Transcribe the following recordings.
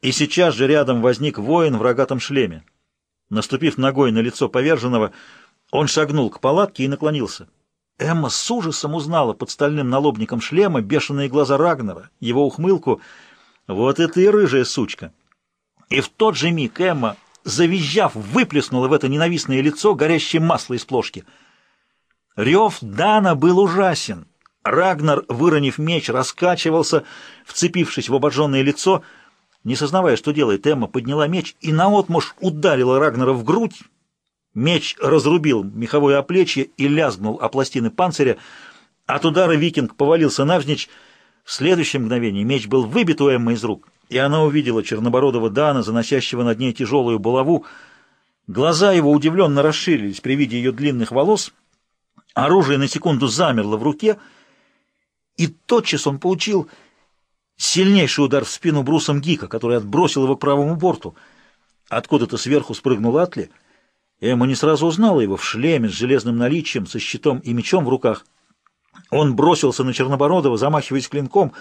И сейчас же рядом возник воин в рогатом шлеме. Наступив ногой на лицо поверженного, он шагнул к палатке и наклонился. Эмма с ужасом узнала под стальным налобником шлема бешеные глаза Рагнера, его ухмылку. Вот это и рыжая сучка. И в тот же миг Эмма, завизжав, выплеснула в это ненавистное лицо горящее масло из плошки. Рев Дана был ужасен. Рагнар, выронив меч, раскачивался, вцепившись в обожженное лицо. Не сознавая, что делает, Эмма подняла меч и наотмашь ударила Рагнара в грудь. Меч разрубил меховое оплечье и лязгнул о пластины панциря. От удара викинг повалился навзничь. В следующее мгновение меч был выбит у Эммы из рук, и она увидела чернобородого Дана, заносящего над ней тяжелую булаву. Глаза его удивленно расширились при виде ее длинных волос. Оружие на секунду замерло в руке — и тотчас он получил сильнейший удар в спину брусом Гика, который отбросил его к правому борту. Откуда-то сверху спрыгнул Атли. Эмма не сразу узнала его в шлеме с железным наличием, со щитом и мечом в руках. Он бросился на Чернобородова, замахиваясь клинком,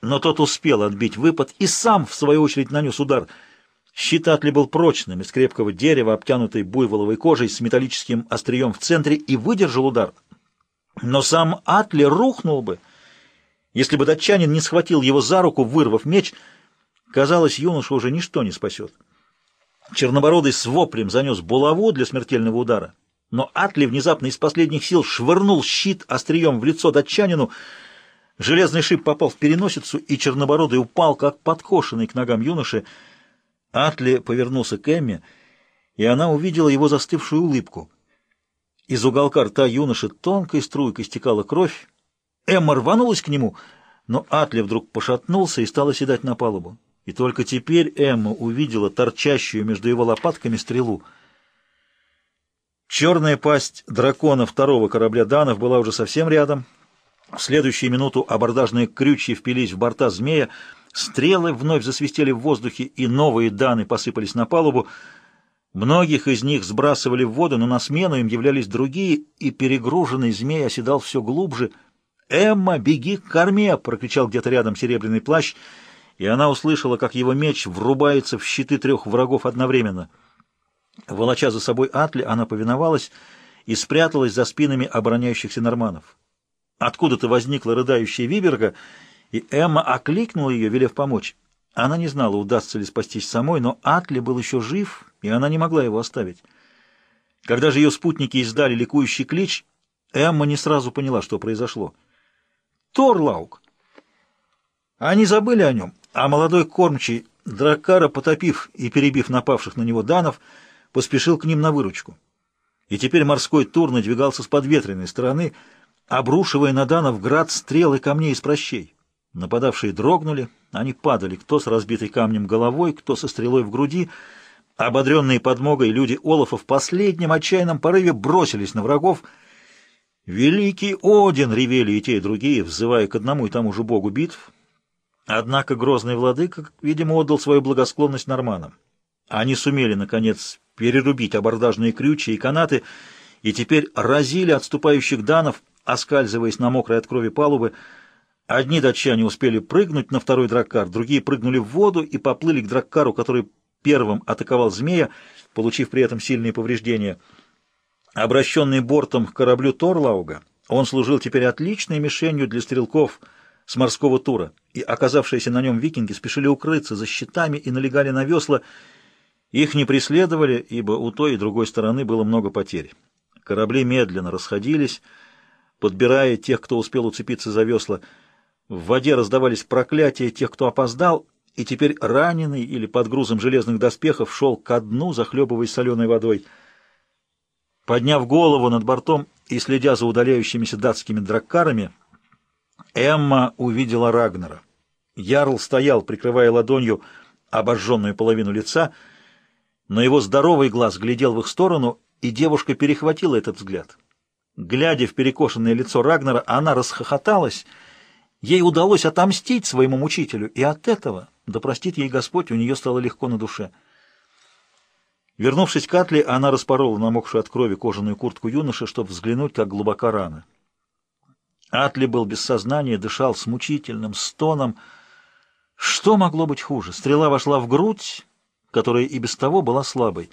но тот успел отбить выпад и сам, в свою очередь, нанес удар. Щит Атли был прочным, из крепкого дерева, обтянутой буйволовой кожей, с металлическим острием в центре, и выдержал удар. Но сам Атли рухнул бы — если бы датчанин не схватил его за руку, вырвав меч, казалось, юношу уже ничто не спасет. Чернобородый с воплем занес булаву для смертельного удара, но Атли внезапно из последних сил швырнул щит острием в лицо датчанину. Железный шип попал в переносицу, и Чернобородый упал, как подкошенный к ногам юноши. Атли повернулся к Эмме, и она увидела его застывшую улыбку. Из уголка рта юноши тонкой струйкой стекала кровь, Эмма рванулась к нему, но Атли вдруг пошатнулся и стал оседать на палубу. И только теперь Эмма увидела торчащую между его лопатками стрелу. Черная пасть дракона второго корабля Данов была уже совсем рядом. В следующую минуту абордажные крючья впились в борта змея, стрелы вновь засвистели в воздухе, и новые Даны посыпались на палубу. Многих из них сбрасывали в воду, но на смену им являлись другие, и перегруженный змей оседал все глубже — «Эмма, беги к корме!» — прокричал где-то рядом серебряный плащ, и она услышала, как его меч врубается в щиты трех врагов одновременно. Волоча за собой Атли, она повиновалась и спряталась за спинами обороняющихся норманов. Откуда-то возникла рыдающая Виберга, и Эмма окликнула ее, велев помочь. Она не знала, удастся ли спастись самой, но Атли был еще жив, и она не могла его оставить. Когда же ее спутники издали ликующий клич, Эмма не сразу поняла, что произошло. Торлаук. Они забыли о нем, а молодой кормчий, Дракара, потопив и перебив напавших на него данов, поспешил к ним на выручку. И теперь морской тур надвигался с подветренной стороны, обрушивая на данов град стрел и камней из прощей. Нападавшие дрогнули, они падали, кто с разбитой камнем головой, кто со стрелой в груди. Ободренные подмогой люди Олафа в последнем отчаянном порыве бросились на врагов — «Великий Один!» — ревели и те, и другие, взывая к одному и тому же богу битв. Однако грозный владыка, видимо, отдал свою благосклонность норманам. Они сумели, наконец, перерубить абордажные крючья и канаты, и теперь разили отступающих данов, оскальзываясь на мокрой от крови палубы. Одни датчане успели прыгнуть на второй драккар, другие прыгнули в воду и поплыли к драккару, который первым атаковал змея, получив при этом сильные повреждения — Обращенный бортом к кораблю Торлауга, он служил теперь отличной мишенью для стрелков с морского тура, и оказавшиеся на нем викинги спешили укрыться за щитами и налегали на весла. Их не преследовали, ибо у той и другой стороны было много потерь. Корабли медленно расходились, подбирая тех, кто успел уцепиться за весла. В воде раздавались проклятия тех, кто опоздал, и теперь раненый или под грузом железных доспехов шел ко дну, захлебываясь соленой водой — Подняв голову над бортом и следя за удаляющимися датскими драккарами, Эмма увидела Рагнера. Ярл стоял, прикрывая ладонью обожженную половину лица, но его здоровый глаз глядел в их сторону, и девушка перехватила этот взгляд. Глядя в перекошенное лицо Рагнера, она расхохоталась. Ей удалось отомстить своему мучителю, и от этого, да простит ей Господь, у нее стало легко на душе. Вернувшись к Атле, она распорола намокшую от крови кожаную куртку юноши, чтобы взглянуть, как глубока рана. Атли был без сознания, дышал с мучительным стоном. Что могло быть хуже? Стрела вошла в грудь, которая и без того была слабой.